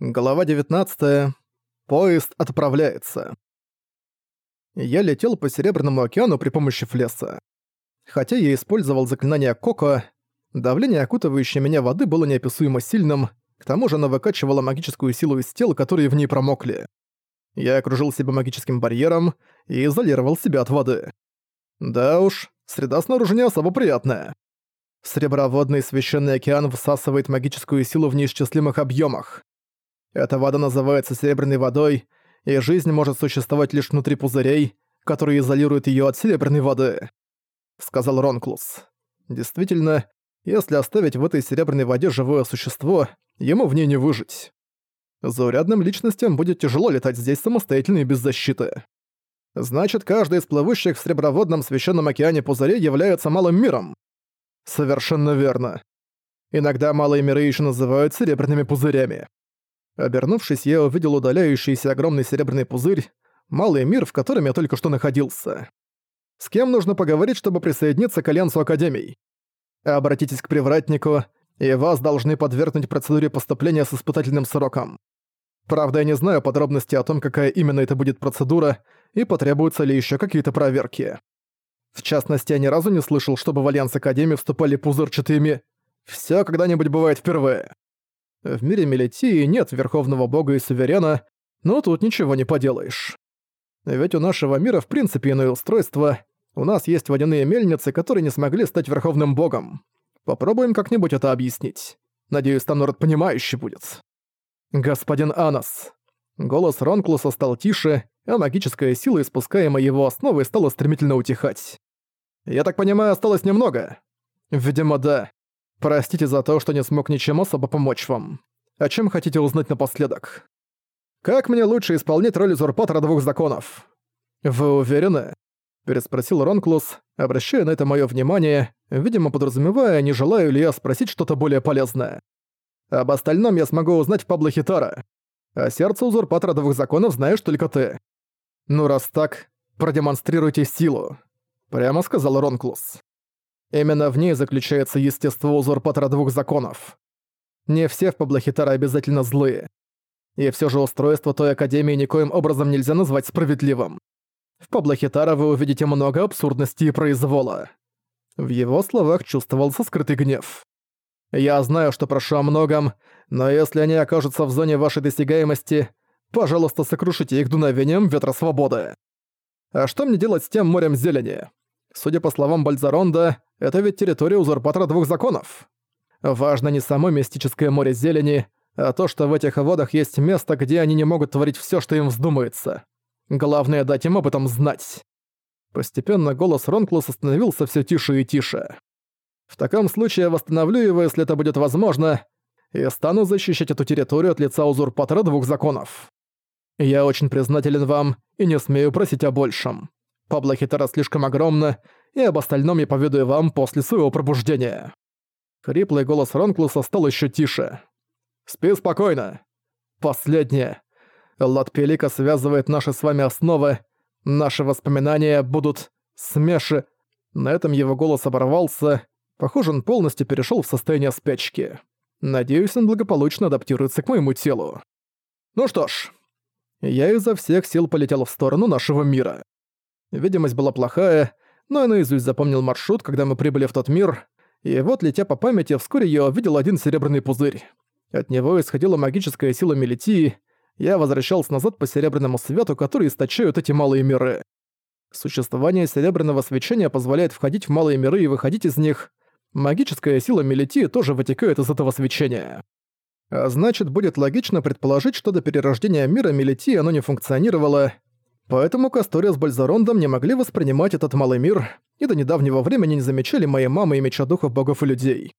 Глава 19. Поезд отправляется. Я летел по Серебряному океану при помощи флеса. Хотя я использовал заклинание Коко, давление окутывающей меня воды было неописуемо сильным, к тому же оно выкачивало магическую силу из тел, которые в ней промокли. Я окружил себя магическим барьером и изолировал себя от воды. Да уж, среда снаружи не особо приятная. Среброводный священный океан всасывает магическую силу в неисчислимых объемах. Эта вода называется серебряной водой, и жизнь может существовать лишь внутри пузырей, которые изолируют её от серебряной воды», — сказал Ронклус. «Действительно, если оставить в этой серебряной воде живое существо, ему в ней не выжить. Заурядным личностям будет тяжело летать здесь самостоятельно и без защиты. Значит, каждый из плывущих в Среброводном священном океане пузырей является малым миром. Совершенно верно. Иногда малые миры ещё называют серебряными пузырями. Обернувшись, я увидел удаляющийся огромный серебряный пузырь, малый мир, в котором я только что находился. С кем нужно поговорить, чтобы присоединиться к Альянсу Академий? Обратитесь к привратнику, и вас должны подвергнуть процедуре поступления с испытательным сроком. Правда, я не знаю подробностей о том, какая именно это будет процедура, и потребуются ли еще какие-то проверки. В частности, я ни разу не слышал, чтобы в Альянс Академии вступали пузырчатыми. Все когда-нибудь бывает впервые. В мире Мелитии нет верховного бога и суверена, но тут ничего не поделаешь. Ведь у нашего мира в принципе иное устройство. У нас есть водяные мельницы, которые не смогли стать верховным богом. Попробуем как-нибудь это объяснить. Надеюсь, там народ понимающий будет. Господин Анас. Голос Ронклуса стал тише, а магическая сила, испускаемая его основой, стала стремительно утихать. Я так понимаю, осталось немного? Видимо, да. Простите за то, что не смог ничем особо помочь вам. О чем хотите узнать напоследок? Как мне лучше исполнять роль узурпатора двух законов? Вы уверены? Переспросил Ронклус, обращая на это мое внимание, видимо подразумевая, не желаю ли я спросить что-то более полезное. Об остальном я смогу узнать в Пабло Хитара. А сердце узурпатора двух законов знаешь только ты. Ну раз так, продемонстрируйте силу. Прямо сказал Ронклус. Именно в ней заключается естество узурпатора двух законов. Не все в Паблохитаре обязательно злые. И все же устройство той Академии никоим образом нельзя назвать справедливым. В Паблохитара вы увидите много абсурдности и произвола. В его словах чувствовался скрытый гнев. «Я знаю, что прошу о многом, но если они окажутся в зоне вашей досягаемости, пожалуйста, сокрушите их дуновением ветра свободы. А что мне делать с тем морем зелени? Судя по словам Бальзаронда, это ведь территория узурпатора двух законов. Важно не само мистическое море зелени, а то, что в этих водах есть место, где они не могут творить всё, что им вздумается. Главное дать им об этом знать. Постепенно голос Ронклуса становился всё тише и тише. В таком случае я восстановлю его, если это будет возможно, и стану защищать эту территорию от лица узурпатора двух законов. Я очень признателен вам и не смею просить о большем. Пабло Хитара слишком огромна, и об остальном я поведаю вам после своего пробуждения». Хриплый голос Ронклуса стал еще тише. «Спи спокойно. Последнее. Латпелика связывает наши с вами основы. Наши воспоминания будут смеши...» На этом его голос оборвался. Похоже, он полностью перешел в состояние спячки. Надеюсь, он благополучно адаптируется к моему телу. Ну что ж, я изо всех сил полетел в сторону нашего мира. Видимость была плохая, но я наизусть запомнил маршрут, когда мы прибыли в тот мир, и вот, летя по памяти, вскоре я увидел один серебряный пузырь. От него исходила магическая сила Мелитии, я возвращался назад по серебряному свету, который источают эти малые миры. Существование серебряного свечения позволяет входить в малые миры и выходить из них. Магическая сила Мелитии тоже вытекает из этого свечения. А значит, будет логично предположить, что до перерождения мира Мелитии оно не функционировало, Поэтому Кастория с Бальзарондом не могли воспринимать этот малый мир и до недавнего времени не замечали моей мамы и меча духов богов и людей.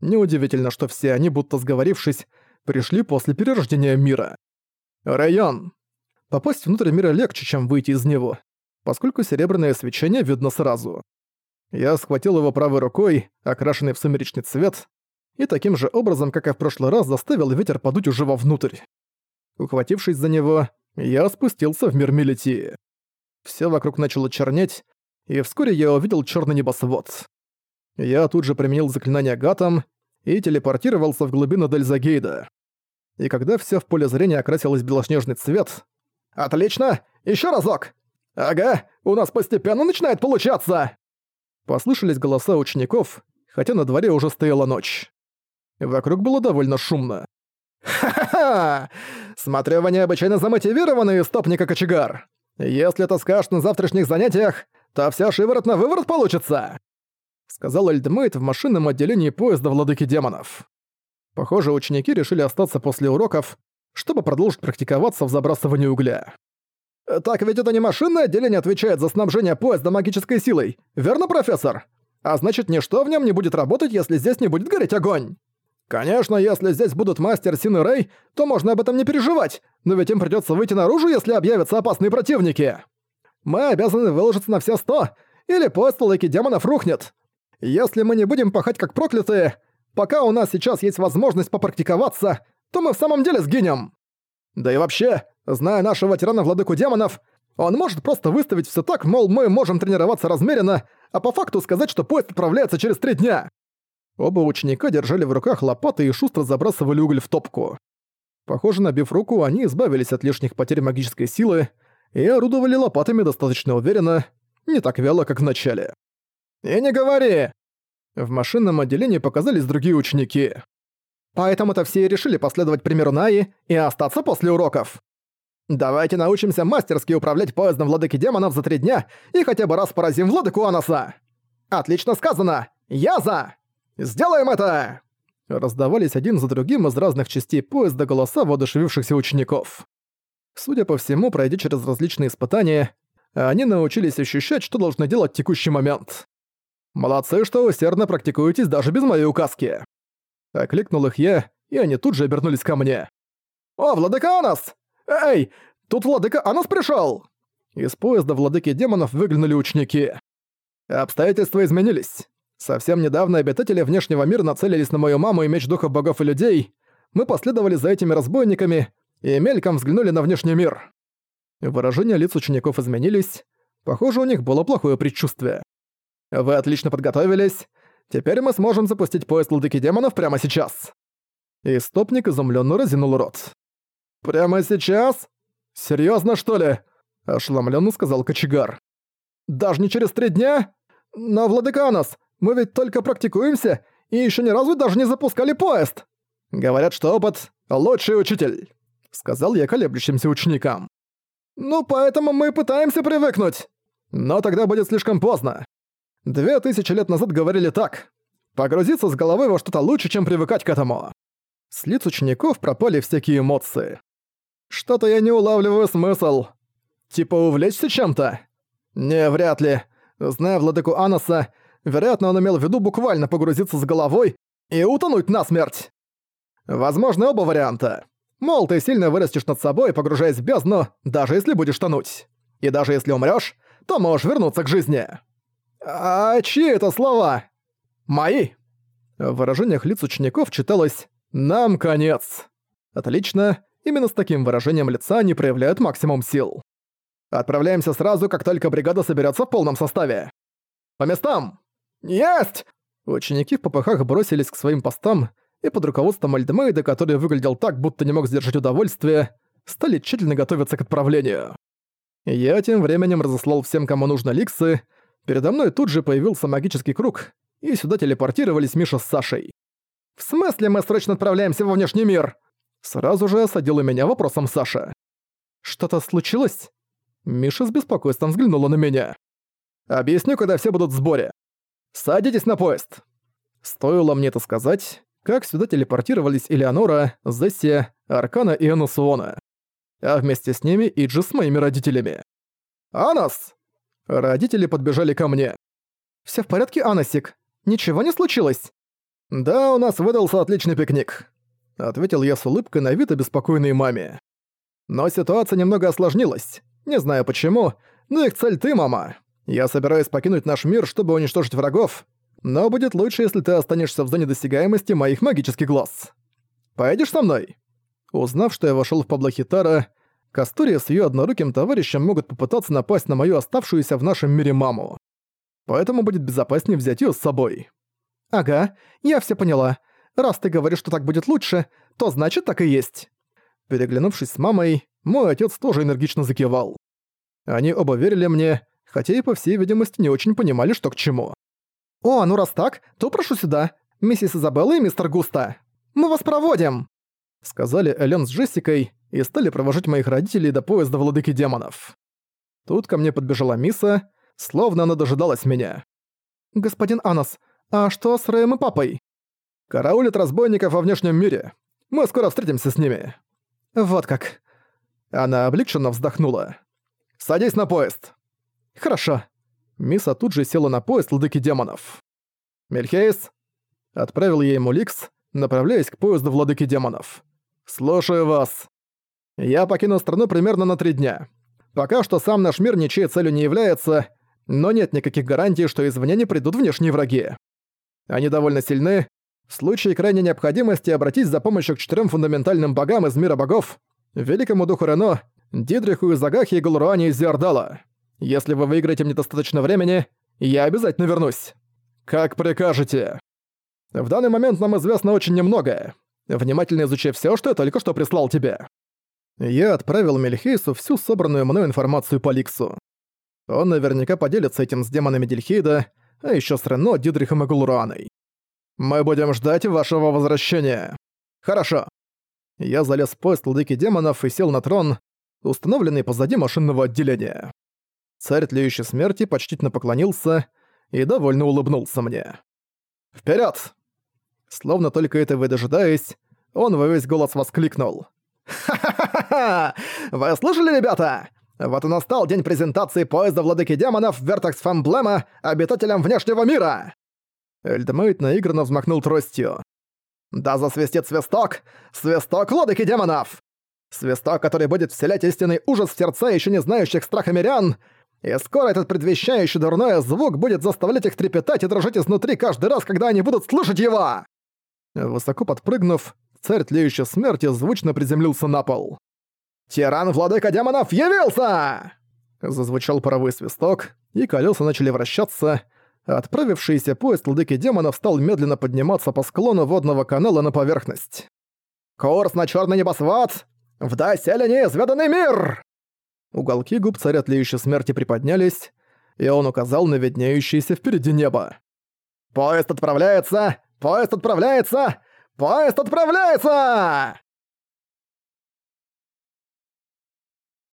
Неудивительно, что все они, будто сговорившись, пришли после перерождения мира. Район. Попасть внутрь мира легче, чем выйти из него, поскольку серебряное свечение видно сразу. Я схватил его правой рукой, окрашенный в сумеречный цвет, и таким же образом, как и в прошлый раз, заставил ветер подуть уже вовнутрь. Ухватившись за него, я спустился в мир Мелитии. Все вокруг начало чернеть, и вскоре я увидел черный небосвод. Я тут же применил заклинание Гатом и телепортировался в глубину Дельзагейда. и когда все в поле зрения окрасилось в белоснежный цвет... «Отлично! Еще разок! Ага, у нас постепенно начинает получаться!» Послышались голоса учеников, хотя на дворе уже стояла ночь. Вокруг было довольно шумно. «Ха-ха-ха! Смотрю, вы необычайно замотивированы, истопника кочегар! Если ты скажешь на завтрашних занятиях, то вся шиворот на выворот получится!» Сказал Эльдмейт в машинном отделении поезда Владыки Демонов. Похоже, ученики решили остаться после уроков, чтобы продолжить практиковаться в забрасывании угля. «Так ведь это не машинное отделение отвечает за снабжение поезда магической силой, верно, профессор? А значит, ничто в нем не будет работать, если здесь не будет гореть огонь!» «Конечно, если здесь будут мастер Син и Рэй, то можно об этом не переживать, но ведь им придётся выйти наружу, если объявятся опасные противники. Мы обязаны выложиться на все сто, или поезд лыки демонов рухнет. Если мы не будем пахать как проклятые, Пока у нас сейчас есть возможность попрактиковаться, то мы в самом деле сгинем. Да и вообще, зная нашего тирана владыку демонов, он может просто выставить все так, мол, мы можем тренироваться размеренно, а по факту сказать, что поезд отправляется через три дня. Оба ученика держали в руках лопаты и шустро забрасывали уголь в топку. Похоже, набив руку, они избавились от лишних потерь магической силы и орудовали лопатами достаточно уверенно, не так вяло, как в начале. «И не говори! В машинном отделении показались другие ученики. Поэтому-то все и решили последовать примеру Наи и остаться после уроков. Давайте научимся мастерски управлять поездом владыки демонов за три дня и хотя бы раз поразим владыку Анаса. Отлично сказано! Я за! Сделаем это! Раздавались один за другим из разных частей поезда голоса воодушевившихся учеников. Судя по всему, пройдя через различные испытания, они научились ощущать, что должны делать в текущий момент. Молодцы, что усердно практикуетесь даже без моей указки. Окликнул их я, и они тут же обернулись ко мне. «О, владыка Анас! Эй, тут владыка Анас пришёл!» Из поезда владыки демонов выглянули ученики. Обстоятельства изменились. Совсем недавно обитатели внешнего мира нацелились на мою маму и меч духов богов и людей. Мы последовали за этими разбойниками и мельком взглянули на внешний мир. Выражения лиц учеников изменились. Похоже, у них было плохое предчувствие. Вы отлично подготовились. Теперь мы сможем запустить поезд Ладыки Демонов прямо сейчас». Истопник изумленно разинул рот. «Прямо сейчас? Серьезно что ли?» – ошеломленно сказал кочегар. «Даже не через три дня? Но, Владыканос, мы ведь только практикуемся и еще ни разу даже не запускали поезд!» «Говорят, что опыт – лучший учитель», – сказал я колеблющимся ученикам. «Ну, поэтому мы пытаемся привыкнуть. Но тогда будет слишком поздно. Две тысячи лет назад говорили так. Погрузиться с головой во что-то лучше, чем привыкать к этому. С лиц учеников пропали всякие эмоции. Что-то я не улавливаю смысл. Типа увлечься чем-то? Не, вряд ли. Зная владыку Анаса, вероятно, он имел в виду буквально погрузиться с головой и утонуть насмерть. Возможно, оба варианта. Мол, ты сильно вырастешь над собой, погружаясь в бездну, даже если будешь тонуть. И даже если умрёшь, то можешь вернуться к жизни. «А чьи это слова?» «Мои!» В выражениях лиц учеников читалось «Нам конец». Отлично, именно с таким выражением лица они проявляют максимум сил. Отправляемся сразу, как только бригада соберется в полном составе. По местам! Есть! Ученики в попыхах бросились к своим постам и под руководством Альдемейда, который выглядел так, будто не мог сдержать удовольствие, стали тщательно готовиться к отправлению. Я тем временем разослал всем, кому нужно ликсы, Передо мной тут же появился магический круг, и сюда телепортировались Миша с Сашей. «В смысле мы срочно отправляемся во внешний мир?» Сразу же осадила меня вопросом Саша. «Что-то случилось?» Миша с беспокойством взглянула на меня. «Объясню, когда все будут в сборе. Садитесь на поезд!» Стоило мне это сказать, как сюда телепортировались Элеонора, Зессия, Аркана и Анасуона. А вместе с ними Иджи с моими родителями. «Анас!» Родители подбежали ко мне. «Всё в порядке, Анасик? Ничего не случилось?» «Да, у нас выдался отличный пикник», — ответил я с улыбкой на вид обеспокоенной маме. «Но ситуация немного осложнилась. Не знаю почему, но их цель ты, мама. Я собираюсь покинуть наш мир, чтобы уничтожить врагов, но будет лучше, если ты останешься в зоне досягаемости моих магических глаз. Поедешь со мной?» Узнав, что я вошёл в Паблохитара, Кастория с её одноруким товарищем могут попытаться напасть на мою оставшуюся в нашем мире маму. Поэтому будет безопаснее взять её с собой. Ага, я всё поняла. Раз ты говоришь, что так будет лучше, то значит так и есть». Переглянувшись с мамой, мой отец тоже энергично закивал. Они оба верили мне, хотя и, по всей видимости, не очень понимали, что к чему. «О, ну раз так, то прошу сюда, миссис Изабелла и мистер Густа. Мы вас проводим!» Сказали Элен с Джессикой и стали провожать моих родителей до поезда владыки демонов. Тут ко мне подбежала Миса, словно она дожидалась меня. «Господин Анас, а что с Рэем и папой?» «Караулят разбойников во внешнем мире. Мы скоро встретимся с ними». «Вот как». Она облегченно вздохнула. «Садись на поезд». «Хорошо». Миса тут же села на поезд владыки демонов. «Мельхейс?» Отправил ей ему Ликс, направляясь к поезду владыки демонов. «Слушаю вас. Я покину страну примерно на три дня. Пока что сам наш мир ничьей целью не является, но нет никаких гарантий, что извне не придут внешние враги. Они довольно сильны. В случае крайней необходимости обратись за помощью к четырем фундаментальным богам из мира богов, Великому Духу Рено, Дидриху из Агахи и Галуруане из Зиардала. Если вы выиграете мне достаточно времени, я обязательно вернусь. Как прикажете. В данный момент нам известно очень немного. Внимательно изучи все, что я только что прислал тебе. Я отправил Мельхейсу всю собранную мной информацию по Ликсу. Он наверняка поделится этим с демонами Дельхейда, а еще с Рено, Дидрихом и Гулураной. «Мы будем ждать вашего возвращения». «Хорошо». Я залез в поезд ладыки демонов и сел на трон, установленный позади машинного отделения. Царь Тлеющей Смерти почтительно поклонился и довольно улыбнулся мне. «Вперёд!» Словно только этого и дожидаясь, он во весь голос воскликнул. «Ха-ха-ха-ха! Вы слышали, ребята? Вот и настал день презентации поезда Владыки Демонов Вертекс Фамблема обитателям внешнего мира!» Эльдемейт наигранно взмахнул тростью. «Да засвистит свисток! Свисток Владыки Демонов! Свисток, который будет вселять истинный ужас в сердца еще не знающих страха мирян, и скоро этот предвещающий дурной звук будет заставлять их трепетать и дрожать изнутри каждый раз, когда они будут слушать его!» Высоко подпрыгнув, царь тлеющей смерти звучно приземлился на пол. «Тиран-владыка демонов явился!» Зазвучал паровой свисток, и колеса начали вращаться. Отправившийся поезд владыки демонов стал медленно подниматься по склону водного канала на поверхность. «Курс на черный небосвод! В доселе неизведанный мир!» Уголки губ царя тлеющей смерти приподнялись, и он указал на виднеющееся впереди небо. «Поезд отправляется! Поезд отправляется! Поезд отправляется!»